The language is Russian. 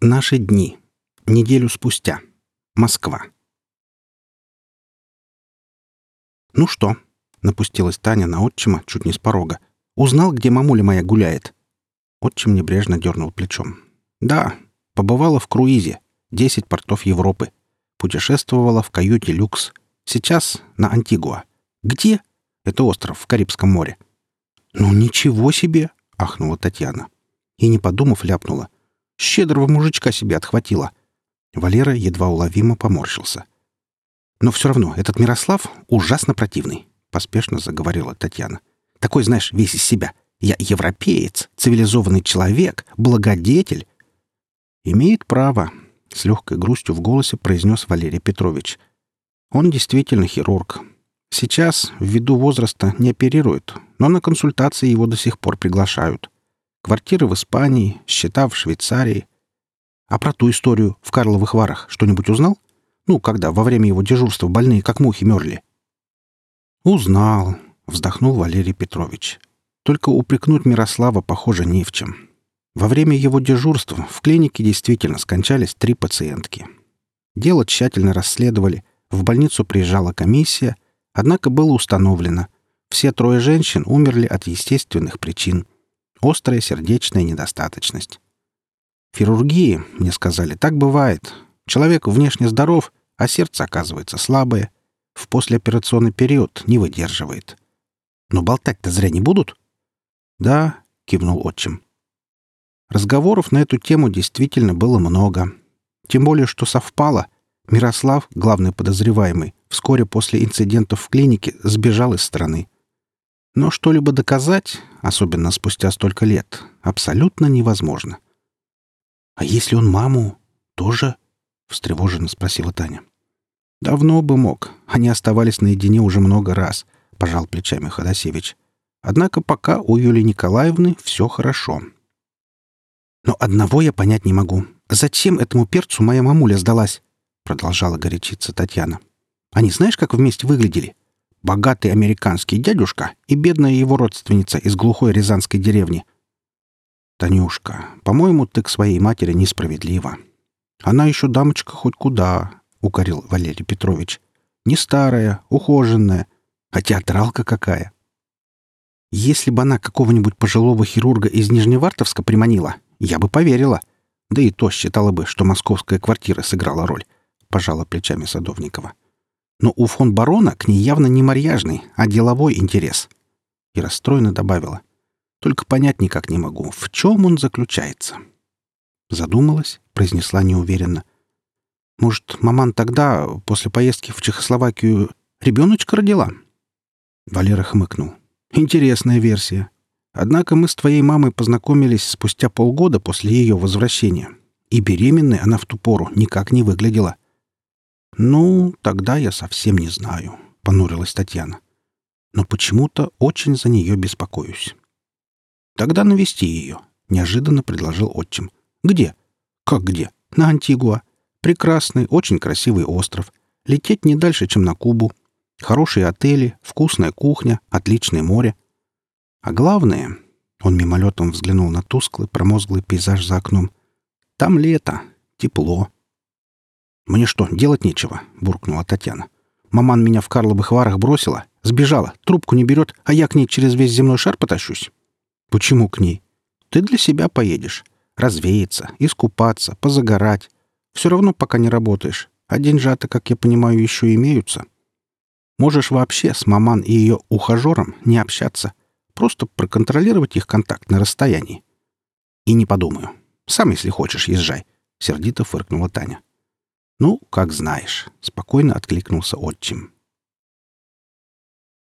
Наши дни. Неделю спустя. Москва. «Ну что?» — напустилась Таня на отчима чуть не с порога. «Узнал, где мамуля моя гуляет?» Отчим небрежно дернул плечом. «Да, побывала в круизе. Десять портов Европы. Путешествовала в каюте «Люкс». Сейчас на Антигуа. Где? Это остров в Карибском море. «Ну ничего себе!» — ахнула Татьяна. И, не подумав, ляпнула. «Щедрого мужичка себе отхватила». Валера едва уловимо поморщился. «Но все равно этот Мирослав ужасно противный», — поспешно заговорила Татьяна. «Такой, знаешь, весь из себя. Я европеец, цивилизованный человек, благодетель». «Имеет право», — с легкой грустью в голосе произнес Валерий Петрович. «Он действительно хирург. Сейчас, ввиду возраста, не оперирует, но на консультации его до сих пор приглашают. Квартиры в Испании, счета в Швейцарии. А про ту историю в Карловых Варах что-нибудь узнал? Ну, когда во время его дежурства больные как мухи мерли. «Узнал», — вздохнул Валерий Петрович. «Только упрекнуть Мирослава, похоже, не в чем. Во время его дежурства в клинике действительно скончались три пациентки. Дело тщательно расследовали, в больницу приезжала комиссия — Однако было установлено, все трое женщин умерли от естественных причин. Острая сердечная недостаточность. Хирургии, мне сказали, так бывает. Человек внешне здоров, а сердце оказывается слабое. В послеоперационный период не выдерживает. Но болтать-то зря не будут? Да, кивнул отчим. Разговоров на эту тему действительно было много. Тем более, что совпало — Мирослав, главный подозреваемый, вскоре после инцидентов в клинике сбежал из страны. Но что-либо доказать, особенно спустя столько лет, абсолютно невозможно. «А если он маму тоже?» — встревоженно спросила Таня. «Давно бы мог. Они оставались наедине уже много раз», — пожал плечами Ходосевич. «Однако пока у Юлии Николаевны все хорошо». «Но одного я понять не могу. Зачем этому перцу моя мамуля сдалась?» продолжала горячиться Татьяна. Они знаешь, как вместе выглядели? Богатый американский дядюшка и бедная его родственница из глухой рязанской деревни. Танюшка, по-моему, ты к своей матери несправедлива. Она еще дамочка хоть куда, укорил Валерий Петрович. Не старая, ухоженная, а театралка какая. Если бы она какого-нибудь пожилого хирурга из Нижневартовска приманила, я бы поверила. Да и то считала бы, что московская квартира сыграла роль. — пожала плечами Садовникова. «Но у фон барона к ней явно не марьяжный, а деловой интерес». И расстроенно добавила. «Только понять никак не могу, в чем он заключается». Задумалась, произнесла неуверенно. «Может, маман тогда, после поездки в Чехословакию, ребеночка родила?» Валера хмыкнул. «Интересная версия. Однако мы с твоей мамой познакомились спустя полгода после ее возвращения, и беременной она в ту пору никак не выглядела. «Ну, тогда я совсем не знаю», — понурилась Татьяна. «Но почему-то очень за нее беспокоюсь». «Тогда навести ее», — неожиданно предложил отчим. «Где?» «Как где?» «На Антигуа. Прекрасный, очень красивый остров. Лететь не дальше, чем на Кубу. Хорошие отели, вкусная кухня, отличное море. А главное...» Он мимолетом взглянул на тусклый, промозглый пейзаж за окном. «Там лето, тепло, «Мне что, делать нечего?» — буркнула Татьяна. «Маман меня в Карловых Варах бросила, сбежала, трубку не берет, а я к ней через весь земной шар потащусь». «Почему к ней?» «Ты для себя поедешь. Развеяться, искупаться, позагорать. Все равно пока не работаешь, а деньжата, как я понимаю, еще имеются. Можешь вообще с маман и ее ухажером не общаться, просто проконтролировать их контакт на расстоянии. И не подумаю. Сам, если хочешь, езжай», — сердито фыркнула Таня. «Ну, как знаешь», — спокойно откликнулся отчим.